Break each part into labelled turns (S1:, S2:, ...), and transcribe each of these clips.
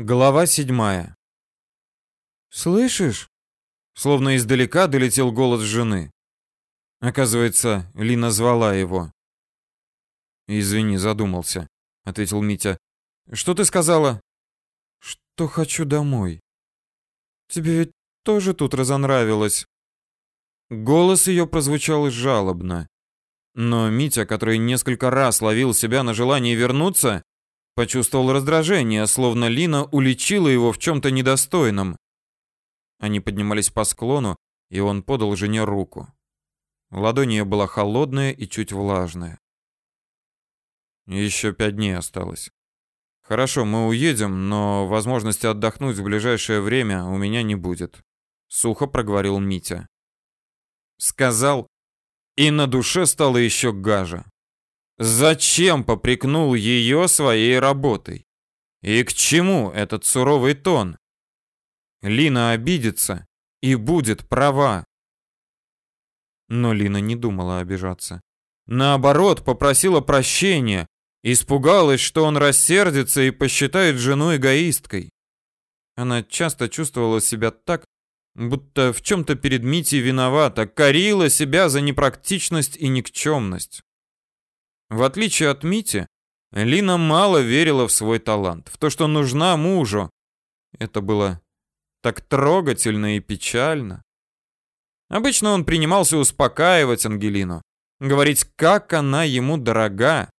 S1: Глава седьмая. «Слышишь?» Словно издалека долетел голос жены. Оказывается, Лина звала его. «Извини, задумался», — ответил Митя. «Что ты сказала?» «Что хочу домой. Тебе ведь тоже тут разонравилось». Голос ее прозвучал жалобно. Но Митя, который несколько раз ловил себя на желании вернуться, Почувствовал раздражение, словно Лина уличила его в чем-то недостойном. Они поднимались по склону, и он подал жене руку. Ладонь ее была холодная и чуть влажная. Еще пять дней осталось. Хорошо, мы уедем, но возможности отдохнуть в ближайшее время у меня не будет. Сухо проговорил Митя. Сказал, и на душе стало еще гаже. Зачем попрекнул ее своей работой? И к чему этот суровый тон? Лина обидится и будет права. Но Лина не думала обижаться. Наоборот, попросила прощения, испугалась, что он рассердится и посчитает жену эгоисткой. Она часто чувствовала себя так, будто в чем-то перед Митей виновата, корила себя за непрактичность и никчемность. В отличие от Мити, Лина мало верила в свой талант, в то, что нужна мужу. Это было так трогательно и печально. Обычно он принимался успокаивать Ангелину, говорить, как она ему дорога.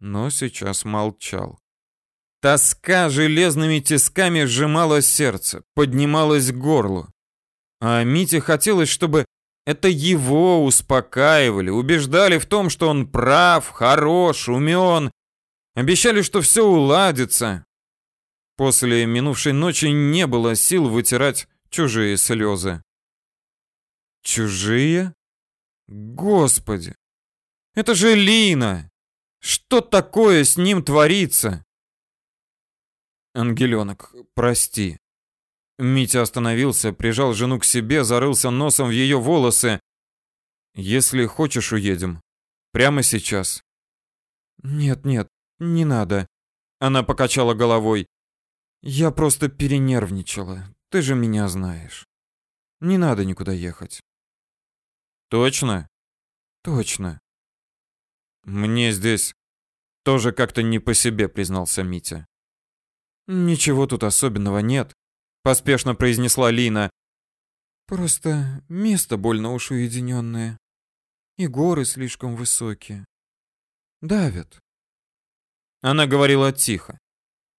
S1: Но сейчас молчал. Тоска железными тисками сжимала сердце, поднималась к горлу. А Мите хотелось, чтобы это его успокаивали, убеждали в том, что он прав, хорош, умен. Обещали, что все уладится. После минувшей ночи не было сил вытирать чужие слезы. Чужие? Господи! Это же Лина! Что такое с ним творится? Ангеленок, прости. Митя остановился, прижал жену к себе, зарылся носом в ее волосы. «Если хочешь, уедем. Прямо сейчас». «Нет, нет, не надо». Она покачала головой. «Я просто перенервничала. Ты же меня знаешь. Не надо никуда ехать». «Точно?» «Точно». «Мне здесь тоже как-то не по себе», признался Митя. «Ничего тут особенного нет поспешно произнесла Лина. Просто место больно уж уединенное. И горы слишком высокие. Давят. Она говорила тихо.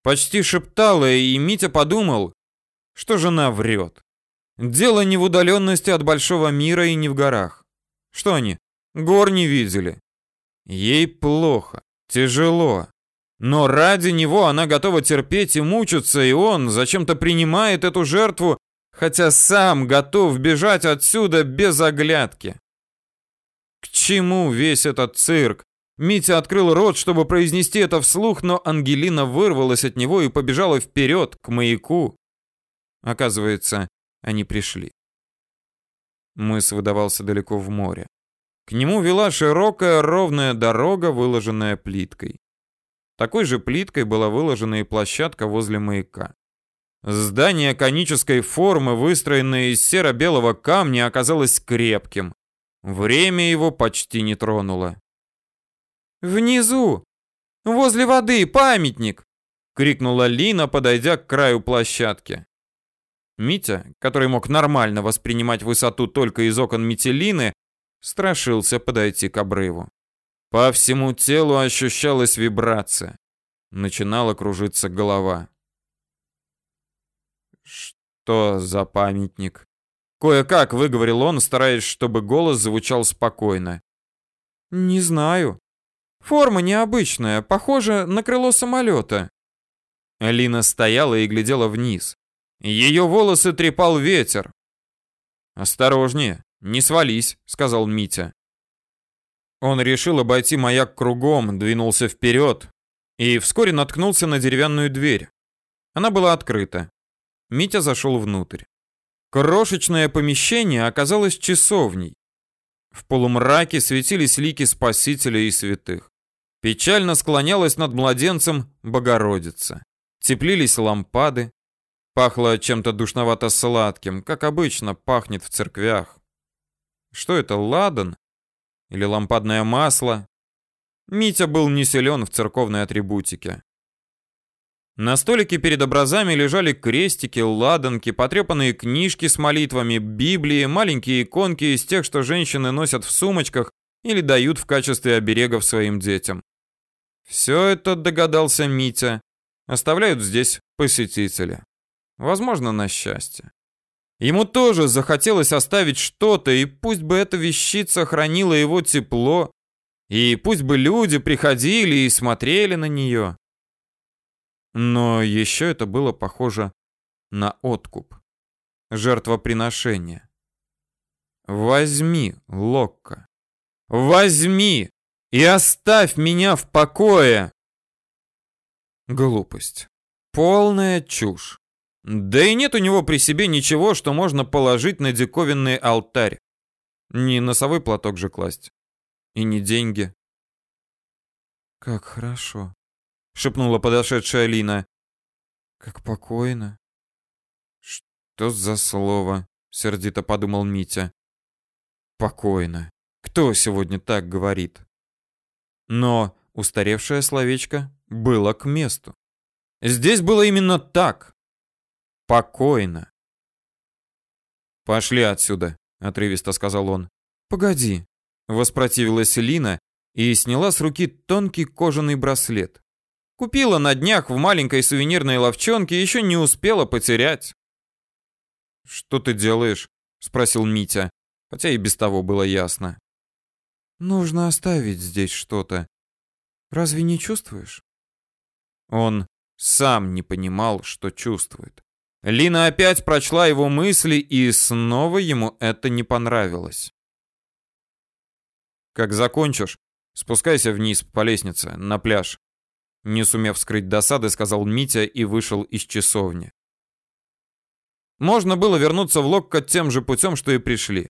S1: Почти шептала, и Митя подумал, что жена врет. Дело не в удаленности от большого мира и не в горах. Что они, гор не видели? Ей плохо, тяжело. Но ради него она готова терпеть и мучиться, и он зачем-то принимает эту жертву, хотя сам готов бежать отсюда без оглядки. К чему весь этот цирк? Митя открыл рот, чтобы произнести это вслух, но Ангелина вырвалась от него и побежала вперед, к маяку. Оказывается, они пришли. Мыс выдавался далеко в море. К нему вела широкая ровная дорога, выложенная плиткой. Такой же плиткой была выложена и площадка возле маяка. Здание конической формы, выстроенное из серо-белого камня, оказалось крепким. Время его почти не тронуло. «Внизу! Возле воды памятник!» — крикнула Лина, подойдя к краю площадки. Митя, который мог нормально воспринимать высоту только из окон Метелины, страшился подойти к обрыву. По всему телу ощущалась вибрация. Начинала кружиться голова. Что за памятник? Кое-как выговорил он, стараясь, чтобы голос звучал спокойно. Не знаю. Форма необычная, похожа на крыло самолета. Алина стояла и глядела вниз. Ее волосы трепал ветер. «Осторожнее, не свались», — сказал Митя. Он решил обойти маяк кругом, двинулся вперед и вскоре наткнулся на деревянную дверь. Она была открыта. Митя зашел внутрь. Крошечное помещение оказалось часовней. В полумраке светились лики Спасителя и святых. Печально склонялась над младенцем Богородица. теплились лампады, пахло чем-то душновато-сладким, как обычно пахнет в церквях. Что это, ладан? Или лампадное масло? Митя был не силен в церковной атрибутике. На столике перед образами лежали крестики, ладанки, потрепанные книжки с молитвами, Библии, маленькие иконки из тех, что женщины носят в сумочках или дают в качестве оберегов своим детям. Все это, догадался Митя, оставляют здесь посетители. Возможно, на счастье. Ему тоже захотелось оставить что-то, и пусть бы эта вещица хранила его тепло, и пусть бы люди приходили и смотрели на нее. Но еще это было похоже на откуп, жертвоприношение. Возьми, Локка, возьми и оставь меня в покое. Глупость. Полная чушь. Да и нет у него при себе ничего, что можно положить на диковинный алтарь. Не носовой платок же класть. И не деньги. Как хорошо, шепнула подошедшая Лина. Как покойно. Что за слово? сердито подумал Митя. Покойно. Кто сегодня так говорит? Но устаревшее словечко было к месту. Здесь было именно так. Покойно. Пошли отсюда, отрывисто сказал он. Погоди, воспротивилась Лина и сняла с руки тонкий кожаный браслет. Купила на днях в маленькой сувенирной лавчонке, еще не успела потерять. Что ты делаешь? спросил Митя, хотя и без того было ясно. Нужно оставить здесь что-то. Разве не чувствуешь? Он сам не понимал, что чувствует. Лина опять прочла его мысли, и снова ему это не понравилось. Как закончишь, спускайся вниз по лестнице на пляж. Не сумев скрыть досады, сказал Митя и вышел из часовни. Можно было вернуться в Локкот тем же путем, что и пришли.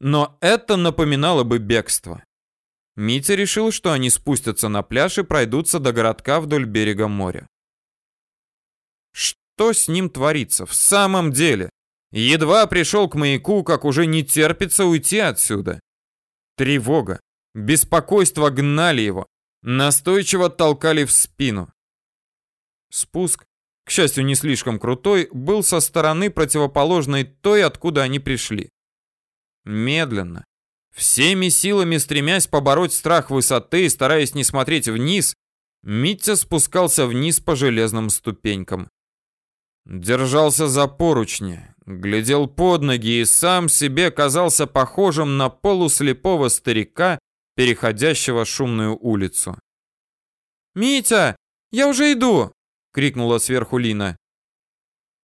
S1: Но это напоминало бы бегство. Митя решил, что они спустятся на пляж и пройдутся до городка вдоль берега моря. Что с ним творится в самом деле? Едва пришел к маяку, как уже не терпится уйти отсюда. Тревога, беспокойство гнали его, настойчиво толкали в спину. Спуск, к счастью, не слишком крутой, был со стороны противоположной той, откуда они пришли. Медленно, всеми силами стремясь побороть страх высоты и стараясь не смотреть вниз, Митя спускался вниз по железным ступенькам. Держался за поручни, глядел под ноги и сам себе казался похожим на полуслепого старика, переходящего шумную улицу. «Митя, я уже иду!» — крикнула сверху Лина.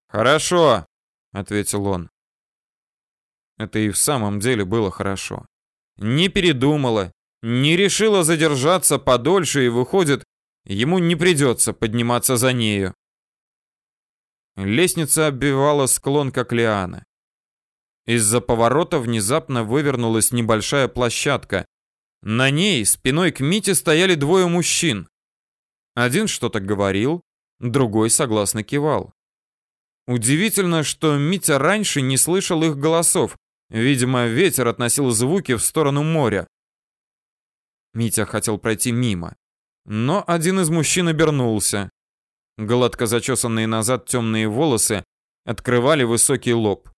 S1: «Хорошо», — ответил он. Это и в самом деле было хорошо. Не передумала, не решила задержаться подольше и, выходит, ему не придется подниматься за нею. Лестница оббивала склон, как лиана. Из-за поворота внезапно вывернулась небольшая площадка. На ней спиной к Мите стояли двое мужчин. Один что-то говорил, другой согласно кивал. Удивительно, что Митя раньше не слышал их голосов. Видимо, ветер относил звуки в сторону моря. Митя хотел пройти мимо, но один из мужчин обернулся. Гладко зачесанные назад темные волосы открывали высокий лоб.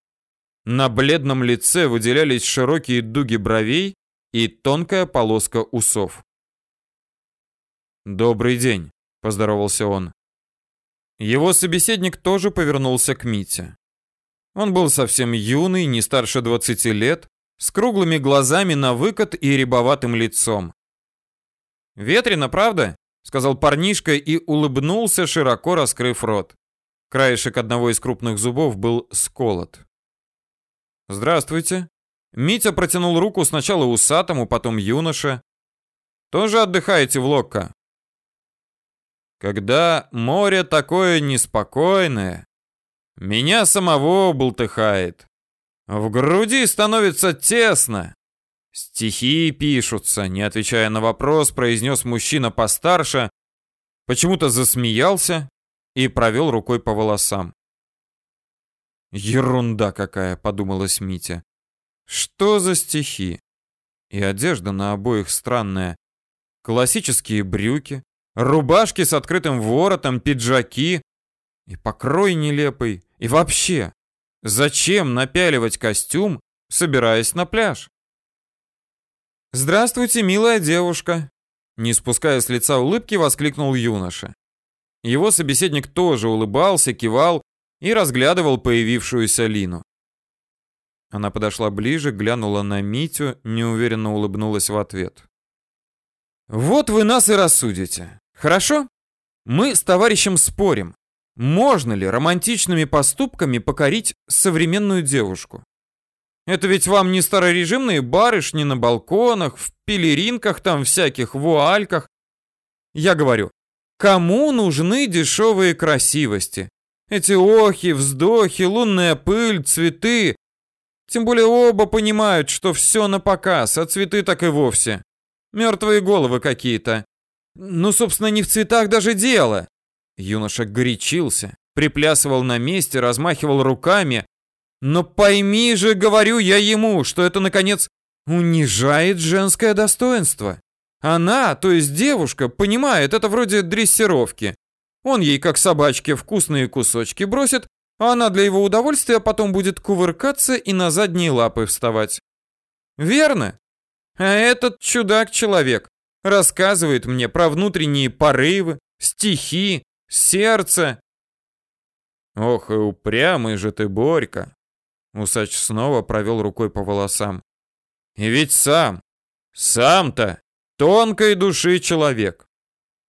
S1: На бледном лице выделялись широкие дуги бровей и тонкая полоска усов. «Добрый день», — поздоровался он. Его собеседник тоже повернулся к Мите. Он был совсем юный, не старше 20 лет, с круглыми глазами на выкат и рябоватым лицом. «Ветрено, правда?» Сказал парнишка и улыбнулся, широко раскрыв рот. Краешек одного из крупных зубов был сколот. Здравствуйте. Митя протянул руку сначала усатому, потом юноше. Тоже отдыхаете в Локко? Когда море такое неспокойное, меня самого бултыхает. В груди становится тесно. Стихи пишутся, не отвечая на вопрос, произнес мужчина постарше, почему-то засмеялся и провел рукой по волосам. Ерунда какая, подумалась Митя. Что за стихи? И одежда на обоих странная. Классические брюки, рубашки с открытым воротом, пиджаки. И покрой нелепый. И вообще, зачем напяливать костюм, собираясь на пляж? «Здравствуйте, милая девушка!» Не спуская с лица улыбки, воскликнул юноша. Его собеседник тоже улыбался, кивал и разглядывал появившуюся Лину. Она подошла ближе, глянула на Митю, неуверенно улыбнулась в ответ. «Вот вы нас и рассудите. Хорошо? Мы с товарищем спорим. Можно ли романтичными поступками покорить современную девушку? Это ведь вам не старорежимные барышни на балконах, в пелеринках там всяких, вуальках. Я говорю, кому нужны дешевые красивости? Эти охи, вздохи, лунная пыль, цветы. Тем более оба понимают, что все на показ, а цветы так и вовсе. Мертвые головы какие-то. Ну, собственно, не в цветах даже дело. Юноша горячился, приплясывал на месте, размахивал руками. Но пойми же, говорю я ему, что это, наконец, унижает женское достоинство. Она, то есть девушка, понимает, это вроде дрессировки. Он ей, как собачке, вкусные кусочки бросит, а она для его удовольствия потом будет кувыркаться и на задние лапы вставать. Верно? А этот чудак-человек рассказывает мне про внутренние порывы, стихи, сердце. Ох, и упрямый же ты, Борька. Усач снова провел рукой по волосам. И ведь сам, сам-то тонкой души человек.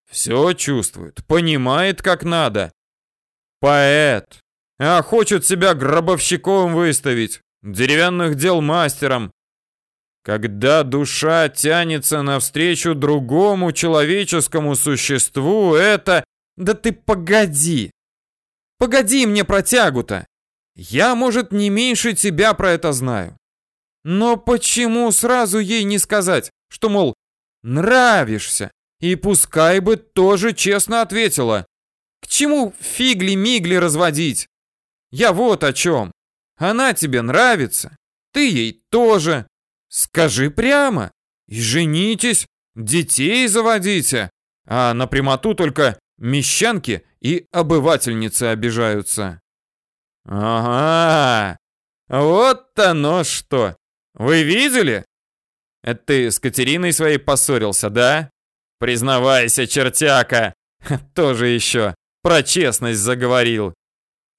S1: Все чувствует, понимает, как надо. Поэт, а хочет себя гробовщиком выставить, деревянных дел мастером. Когда душа тянется навстречу другому человеческому существу, это... Да ты погоди! Погоди мне протягу-то! Я, может, не меньше тебя про это знаю. Но почему сразу ей не сказать, что, мол, нравишься? И пускай бы тоже честно ответила. К чему фигли-мигли разводить? Я вот о чем. Она тебе нравится, ты ей тоже. Скажи прямо. И женитесь, детей заводите. А на прямоту только мещанки и обывательницы обижаются. Ага, вот оно что. Вы видели? Это ты с Катериной своей поссорился, да? Признавайся, чертяка. Тоже еще про честность заговорил.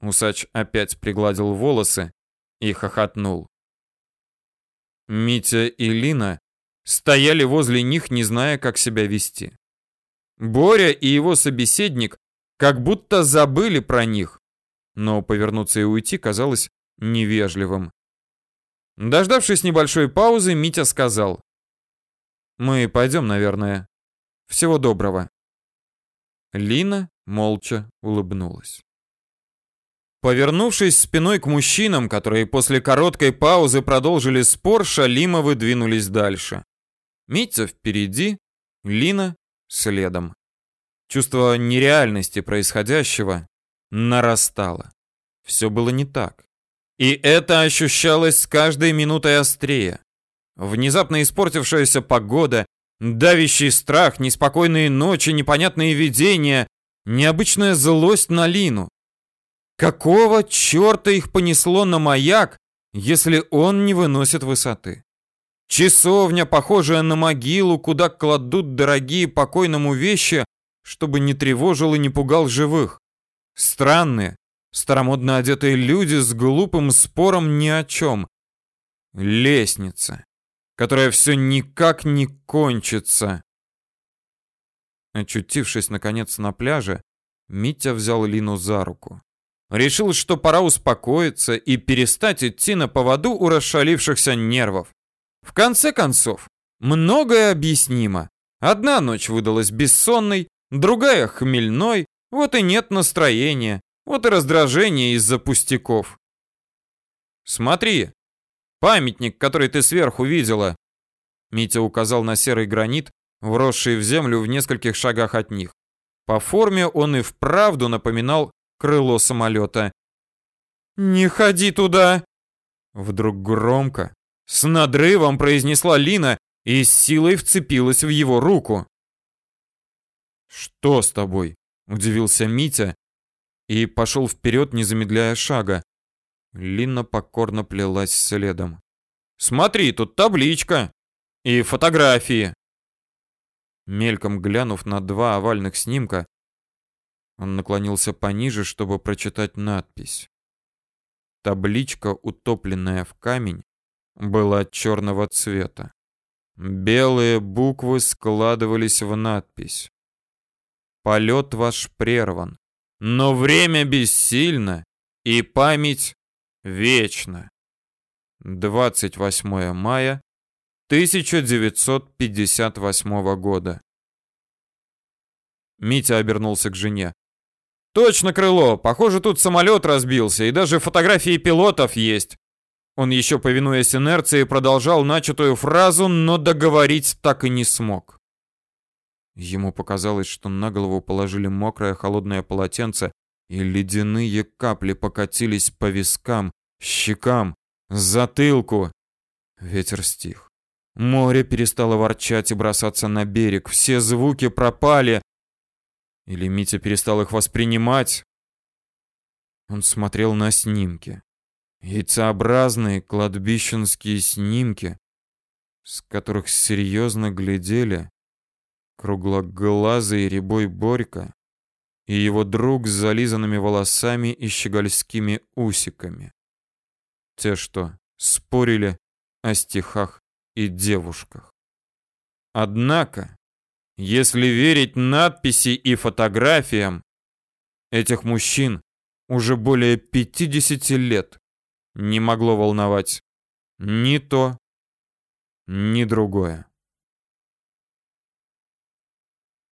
S1: Усач опять пригладил волосы и хохотнул. Митя и Лина стояли возле них, не зная, как себя вести. Боря и его собеседник как будто забыли про них, но повернуться и уйти казалось невежливым. Дождавшись небольшой паузы, Митя сказал: "Мы пойдем, наверное. Всего доброго". Лина молча улыбнулась. Повернувшись спиной к мужчинам, которые после короткой паузы продолжили спор, Шалимовы двинулись дальше. Митя впереди, Лина следом. Чувство нереальности происходящего нарастало. Все было не так. И это ощущалось с каждой минутой острее. Внезапно испортившаяся погода, давящий страх, неспокойные ночи, непонятные видения, необычная злость на Лину. Какого черта их понесло на маяк, если он не выносит высоты? Часовня, похожая на могилу, куда кладут дорогие покойному вещи, чтобы не тревожил и не пугал живых. Странные, старомодно одетые люди с глупым спором ни о чем. Лестница, которая все никак не кончится. Очутившись наконец на пляже, Митя взял Лину за руку. Решил, что пора успокоиться и перестать идти на поводу у расшалившихся нервов. В конце концов, многое объяснимо. Одна ночь выдалась бессонной, другая хмельной, вот и нет настроения, вот и раздражение из-за пустяков. Смотри, памятник, который ты сверху видела. Митя указал на серый гранит, вросший в землю в нескольких шагах от них. По форме он и вправду напоминал крыло самолета. «Не ходи туда!» Вдруг громко, с надрывом произнесла Лина и с силой вцепилась в его руку. «Что с тобой?» – удивился Митя и пошел вперед, не замедляя шага. Лина покорно плелась следом. «Смотри, тут табличка и фотографии». Мельком глянув на два овальных снимка, он наклонился пониже, чтобы прочитать надпись. Табличка, утопленная в камень, была черного цвета. Белые буквы складывались в надпись. Полет ваш прерван, но время бессильно, и память вечна. 28 мая 1958 года. Митя обернулся к жене. Точно крыло. Похоже, тут самолет разбился, и даже фотографии пилотов есть. Он еще, повинуясь инерции, продолжал начатую фразу, но договорить так и не смог. Ему показалось, что на голову положили мокрое холодное полотенце, и ледяные капли покатились по вискам, щекам, затылку. Ветер стих. Море перестало ворчать и бросаться на берег. Все звуки пропали. Или Митя перестал их воспринимать. Он смотрел на снимки. Яйцеобразные кладбищенские снимки, с которых серьезно глядели круглоглазый рябой Борька и его друг с зализанными волосами и щегольскими усиками. Те, что спорили о стихах и девушках. Однако, если верить надписи и фотографиям, этих мужчин уже более 50 лет не могло волновать ни то, ни другое.